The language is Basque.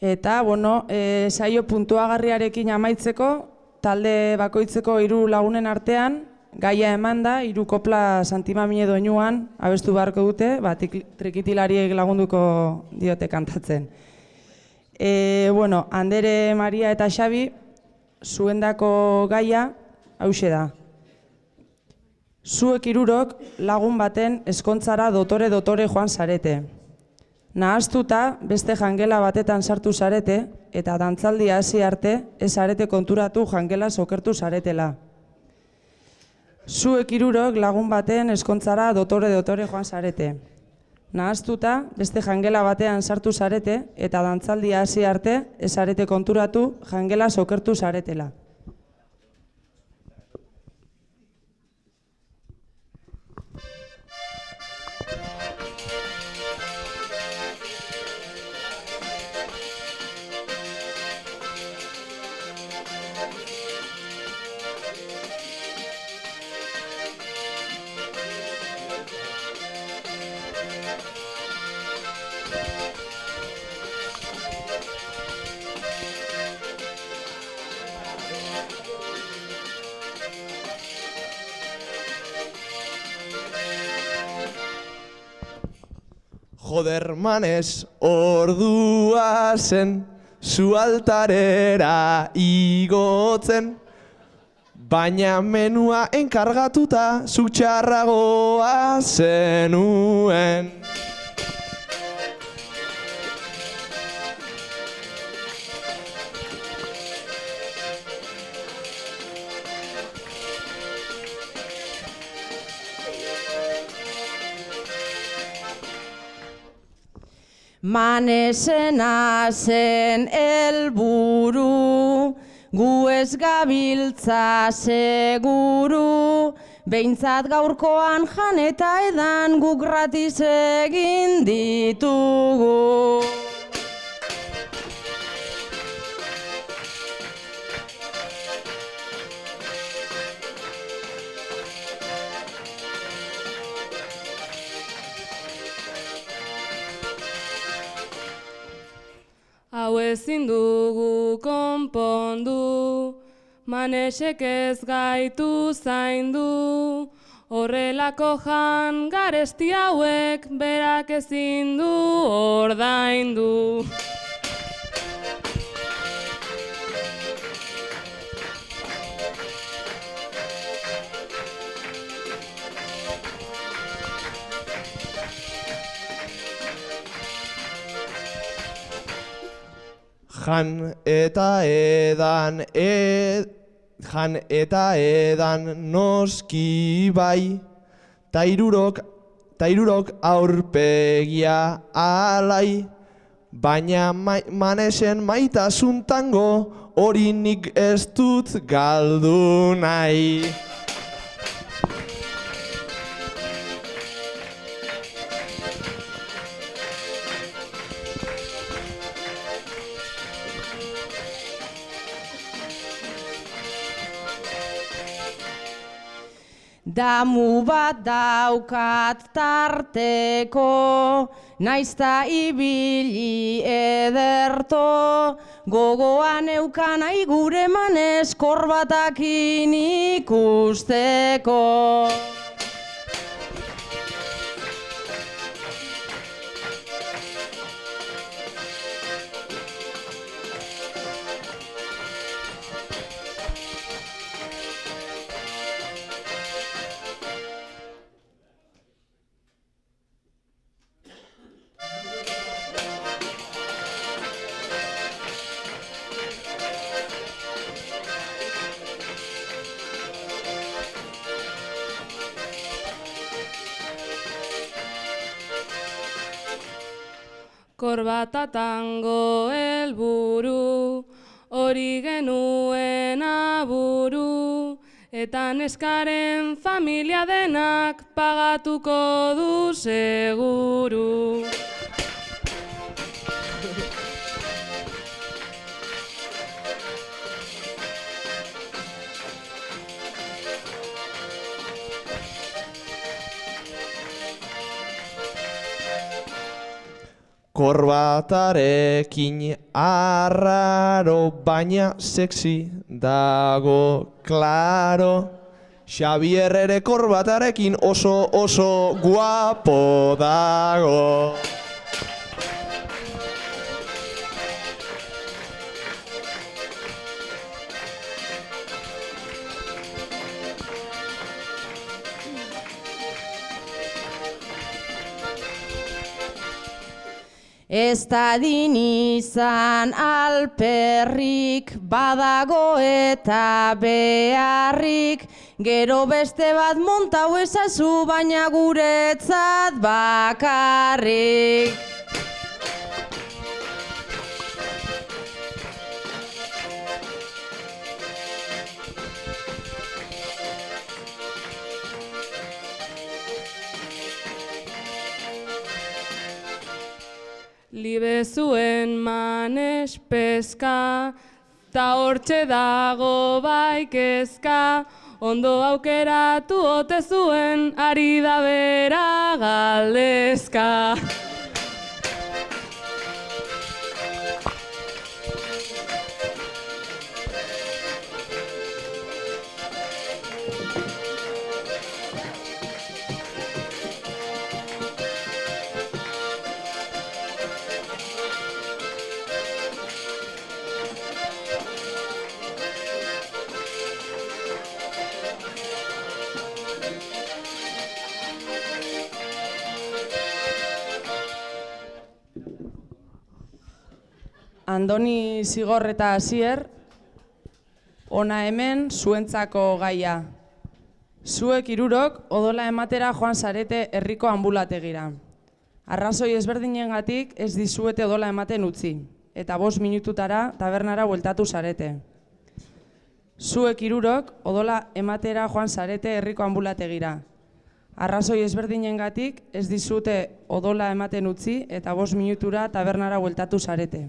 Eta, bueno, e, saio puntuagarriarekin amaitzeko, talde bakoitzeko hiru lagunen artean, gaia eman da, hiru kopla santimamine doinuan, abestu beharko dute, ba, trikitilariek lagunduko diote kantatzen. E, bueno, Andere, Maria eta Xabi, zuendako gaia, hause da. Zuek irurok lagun baten eskontzara dotore-dotore joan zarete. Nahaztuta beste jangela batetan sartu zarete eta dantzaldia hasi arte ez arete konturatu jangela sokertu zaretela. Zuek irurok lagun baten eskontzara dotore-dotore joan zarete. Nahaztuta beste jangela batean sartu zarete eta dantzaldia hasi arte ez arete konturatu jangela sokertu zaretela. Joder manez ordua zen zu altarera igotzen Baina menua enkargatuta zu txarragoa zenuen. Manesena zen elburu, gu ez gabiltza seguru, behintzat gaurkoan jan eta edan gu gratis egin ditugu. hau ezin dugu konpondu, manesek ez gaitu zaindu, horrelako jan garesti hauek berak ezin du ordaindu. Jan eta edan ed, jan eta edan noski bai tairurok tairurok aurpegia alai baina ma, manesen maitasun tango hori nik ez dut galdu nahi. Damu bat daukat tarteko, naizta ibili ederto, gogoan eukan aigure manez korbatakin ikusteko. Korbata tango helburu, hori genuen aburu, eta neskaren familia denak pagatuko du seguru. Korbatarekin arraro, baina sexy dago, klaro. Xabier ere korbatarekin oso oso guapo dago. Ez dadin izan alperrik, badago eta beharrik, gero beste bat montau ezazu, baina guretzat bakarrik. Libe zuen manes peska, ta hortxe dago bai kezka, ondo aukeratu ote zuen, ari da bera galdezka. Andoni Zigor eta Hasier, ona hemen zuentzako gaia. Zuek hirurok odola ematera joan zarete herriko ambulategira. Arrazoi ezberdinengatik ez dizuete odola ematen utzi, eta bost minututara tabernara bueltatu zarete. Zuek hirurok odola ematera joan zarete herriko ambulategira. Arrazoi ezberdinengatik ez dizute odola ematen utzi eta bost minutura tabernara bueltatu zarete.